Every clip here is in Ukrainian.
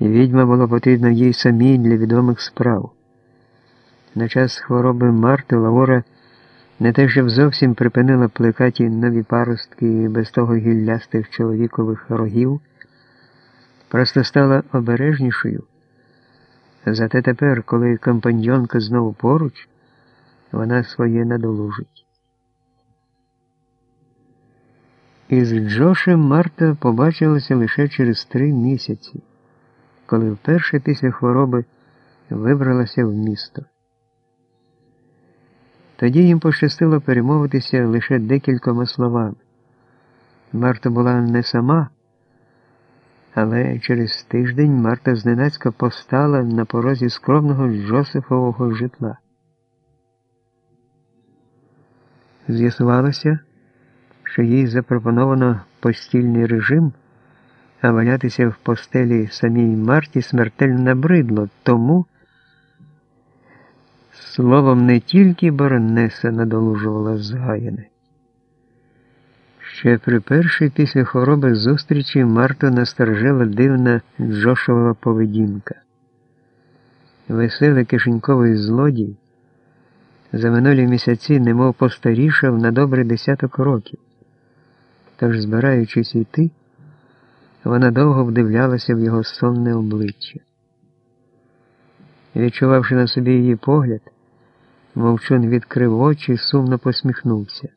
відьма було потрібно їй самій для відомих справ. На час хвороби Марти Лавора не те, щоб зовсім припинила плекаті нові паростки без того гіллястих чоловікових рогів, просто стала обережнішою. Зате тепер, коли компаньонка знову поруч, вона своє надолужить. Із Джошем Марта побачилася лише через три місяці, коли вперше після хвороби вибралася в місто. Тоді їм пощастило перемовитися лише декількома словами. Марта була не сама, але через тиждень Марта зненацька постала на порозі скромного Джосифового житла. З'ясувалося, що їй запропоновано постільний режим, а валятися в постелі самій Марті смертельно набридло, тому словом не тільки баронеса надолужувала згаяне. Ще при першій після хвороби зустрічі Марту насторожила дивна Джошова поведінка. Веселий кишеньковий злодій за минулі місяці немов постарішав на добрий десяток років. Тож, збираючись йти, вона довго вдивлялася в його сонне обличчя. Відчувавши на собі її погляд, мовчун відкрив очі і сумно посміхнувся.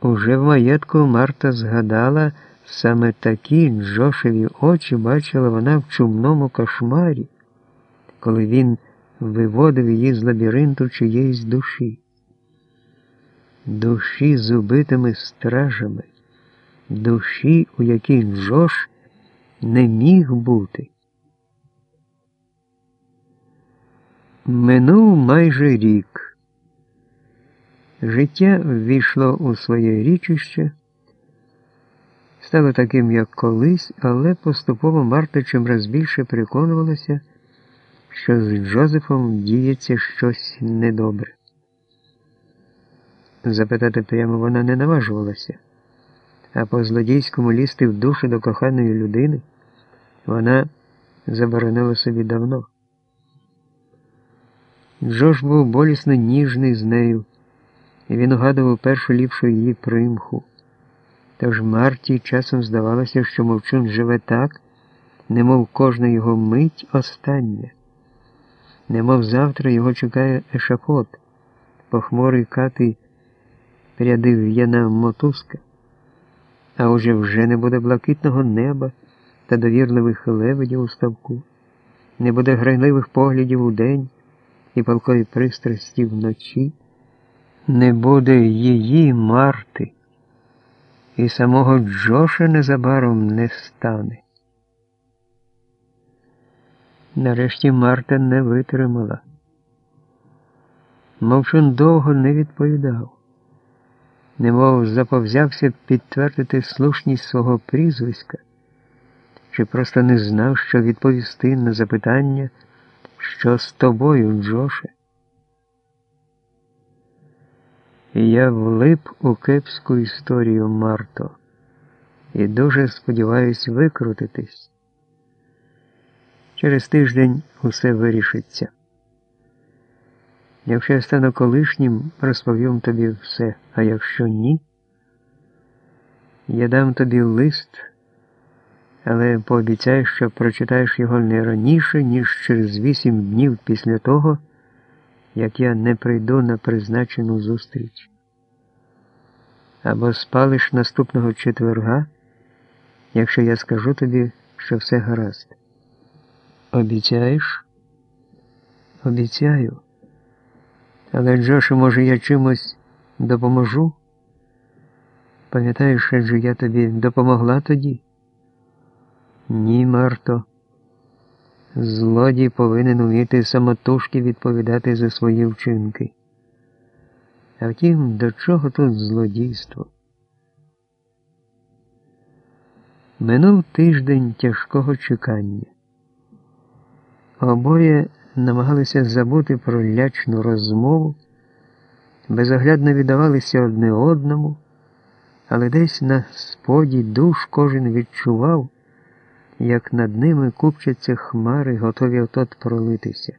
Уже в маєтку Марта згадала, саме такі Джошеві очі бачила вона в чумному кошмарі, коли він виводив її з лабіринту чиєїсь душі. Душі з убитими стражами, душі, у якій Джош не міг бути. Минув майже рік. Життя ввійшло у своє річище, стало таким, як колись, але поступово Марта чимраз більше переконувалася, що з Джозефом діється щось недобре. Запитати прямо вона не наважувалася, а по злодійському лізти в душу до коханої людини вона заборонила собі давно. Джош був болісно ніжний з нею, і він угадував першу ліпшу її примху. Тож Марті часом здавалося, що мовчун живе так, немов кожна його мить остання, немов завтра його чекає ешафот, похмурий катий рядив Яна мотузка, а уже вже не буде блакитного неба та довірливих лебедів у ставку, не буде грайливих поглядів у день і палкої пристрасті вночі, не буде її марти, і самого Джоша незабаром не стане. Нарешті Марта не витримала. Мовчун довго не відповідав, немов заповзявся підтвердити слушність свого прізвиська, чи просто не знав, що відповісти на запитання. Що з тобою, Джоше? Я влип у кепську історію Марто і дуже сподіваюсь викрутитись. Через тиждень усе вирішиться. Якщо я стану колишнім, розповім тобі все, а якщо ні, я дам тобі лист але пообіцяй, що прочитаєш його не раніше, ніж через вісім днів після того, як я не прийду на призначену зустріч. Або спалиш наступного четверга, якщо я скажу тобі, що все гаразд. Обіцяєш? Обіцяю. Але, Джоше, може, я чимось допоможу? Пам'ятаєш, адже я тобі допомогла тоді? Ні, Марто. Злодій повинен уміти самотужки відповідати за свої вчинки. А втім, до чого тут злодійство? Минув тиждень тяжкого чекання. Обоє намагалися забути про лячну розмову, безоглядно віддавалися одне одному, але десь на споді душ кожен відчував як над ними купчаться хмари, готові отот пролитися.